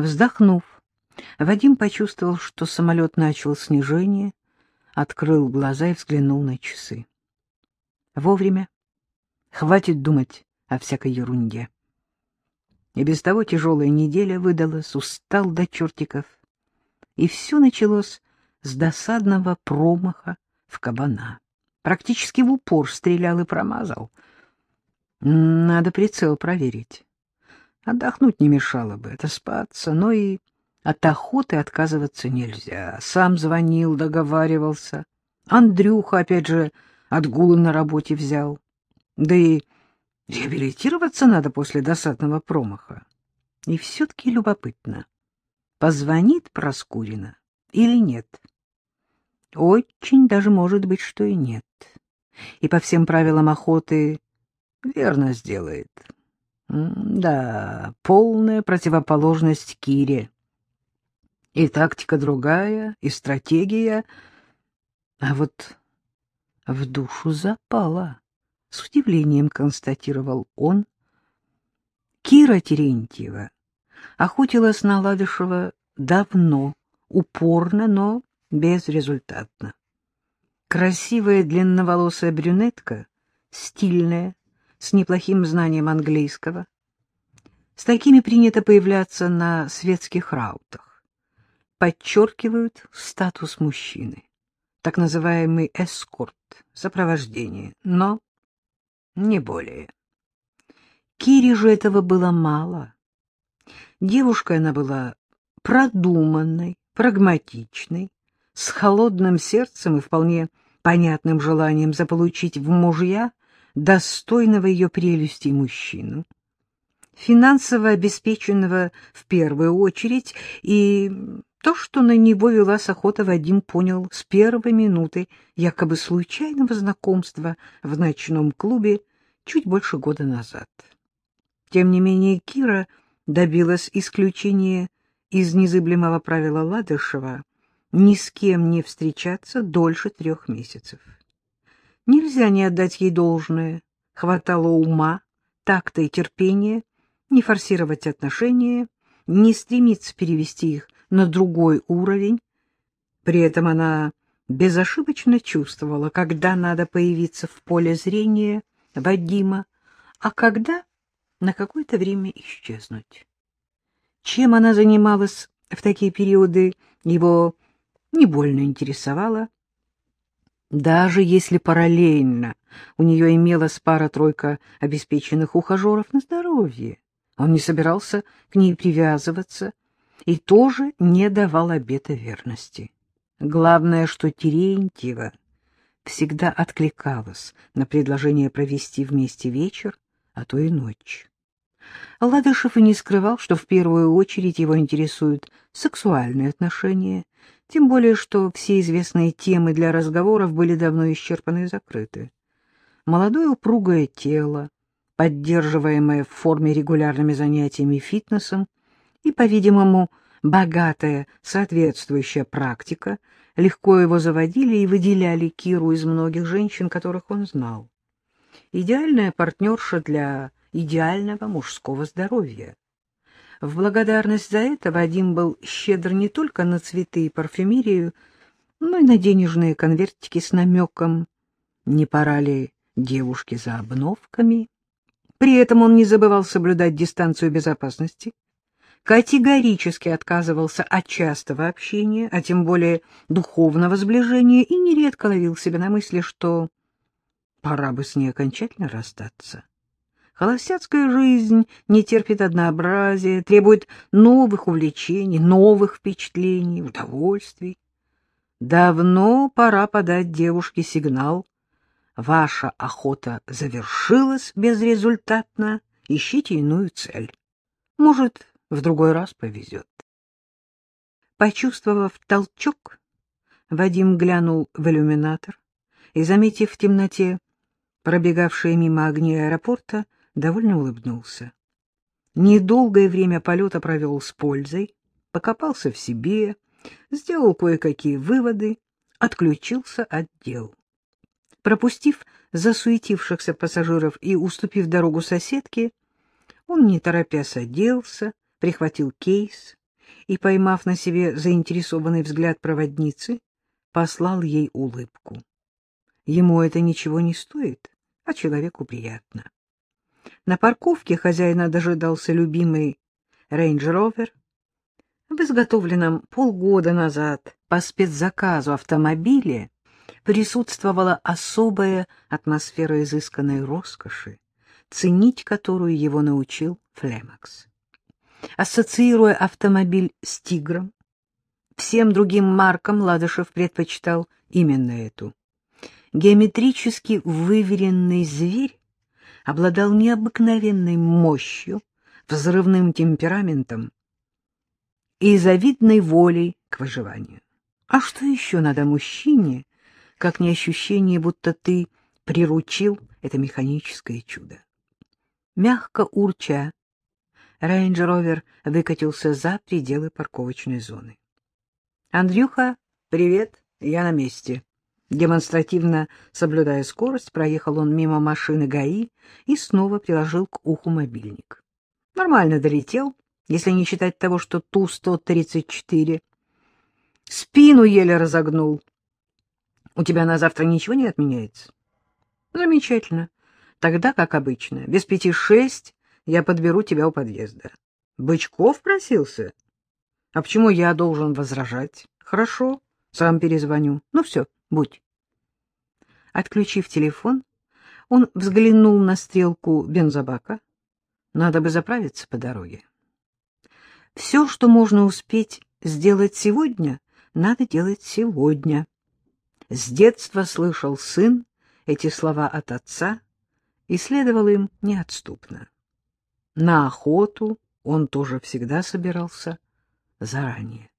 Вздохнув, Вадим почувствовал, что самолет начал снижение, открыл глаза и взглянул на часы. Вовремя. Хватит думать о всякой ерунде. И без того тяжелая неделя выдалась, устал до чертиков. И все началось с досадного промаха в кабана. Практически в упор стрелял и промазал. Надо прицел проверить. Отдохнуть не мешало бы, это спаться, но и от охоты отказываться нельзя. Сам звонил, договаривался. Андрюха, опять же, отгулы на работе взял. Да и реабилитироваться надо после досадного промаха. И все-таки любопытно, позвонит Проскурина или нет. Очень даже может быть, что и нет. И по всем правилам охоты верно сделает. Да, полная противоположность Кире. И тактика другая, и стратегия. А вот в душу запала. С удивлением констатировал он. Кира Терентьева охотилась на Ладышева давно, упорно, но безрезультатно. Красивая длинноволосая брюнетка, стильная, с неплохим знанием английского. С такими принято появляться на светских раутах. Подчеркивают статус мужчины. Так называемый эскорт, сопровождение, но не более. Кире же этого было мало. Девушкой она была продуманной, прагматичной, с холодным сердцем и вполне понятным желанием заполучить в мужья достойного ее прелести мужчину, финансово обеспеченного в первую очередь, и то, что на него велась охота, Вадим понял с первой минуты якобы случайного знакомства в ночном клубе чуть больше года назад. Тем не менее, Кира добилась исключения из незыблемого правила Ладышева ни с кем не встречаться дольше трех месяцев. Нельзя не отдать ей должное. Хватало ума, такта и терпения, не форсировать отношения, не стремиться перевести их на другой уровень. При этом она безошибочно чувствовала, когда надо появиться в поле зрения Вадима, а когда на какое-то время исчезнуть. Чем она занималась в такие периоды, его не больно интересовало. Даже если параллельно у нее имелась пара-тройка обеспеченных ухажеров на здоровье, он не собирался к ней привязываться и тоже не давал обета верности. Главное, что Терентьева всегда откликалась на предложение провести вместе вечер, а то и ночь. Ладышев и не скрывал, что в первую очередь его интересуют сексуальные отношения, тем более, что все известные темы для разговоров были давно исчерпаны и закрыты. Молодое упругое тело, поддерживаемое в форме регулярными занятиями фитнесом, и, по-видимому, богатая соответствующая практика легко его заводили и выделяли Киру из многих женщин, которых он знал. Идеальная партнерша для идеального мужского здоровья. В благодарность за это Вадим был щедр не только на цветы и парфюмерию, но и на денежные конвертики с намеком, не пора ли девушке за обновками. При этом он не забывал соблюдать дистанцию безопасности, категорически отказывался от частого общения, а тем более духовного сближения, и нередко ловил себя на мысли, что пора бы с ней окончательно расстаться. Холостяцкая жизнь не терпит однообразия, требует новых увлечений, новых впечатлений, удовольствий. Давно пора подать девушке сигнал. Ваша охота завершилась безрезультатно, ищите иную цель. Может, в другой раз повезет. Почувствовав толчок, Вадим глянул в иллюминатор и, заметив в темноте пробегавшие мимо огни аэропорта, довольно улыбнулся. Недолгое время полета провел с пользой, покопался в себе, сделал кое-какие выводы, отключился от дел. Пропустив засуетившихся пассажиров и уступив дорогу соседке, он, не торопясь, оделся, прихватил кейс и, поймав на себе заинтересованный взгляд проводницы, послал ей улыбку. Ему это ничего не стоит, а человеку приятно. На парковке хозяина дожидался любимый рейндж-ровер. В изготовленном полгода назад по спецзаказу автомобиле присутствовала особая атмосфера изысканной роскоши, ценить которую его научил Флемакс. Ассоциируя автомобиль с «Тигром», всем другим маркам Ладышев предпочитал именно эту. Геометрически выверенный зверь обладал необыкновенной мощью, взрывным темпераментом и завидной волей к выживанию. А что еще надо мужчине, как не ощущение, будто ты приручил это механическое чудо? Мягко урча, рейндж-ровер выкатился за пределы парковочной зоны. — Андрюха, привет, я на месте. Демонстративно соблюдая скорость, проехал он мимо машины ГАИ и снова приложил к уху мобильник. Нормально долетел, если не считать того, что Ту-134. Спину еле разогнул. У тебя на завтра ничего не отменяется? Замечательно. Тогда, как обычно, без пяти шесть я подберу тебя у подъезда. Бычков просился? А почему я должен возражать? Хорошо, сам перезвоню. Ну все, будь. Отключив телефон, он взглянул на стрелку бензобака. Надо бы заправиться по дороге. Все, что можно успеть сделать сегодня, надо делать сегодня. С детства слышал сын эти слова от отца и следовал им неотступно. На охоту он тоже всегда собирался заранее.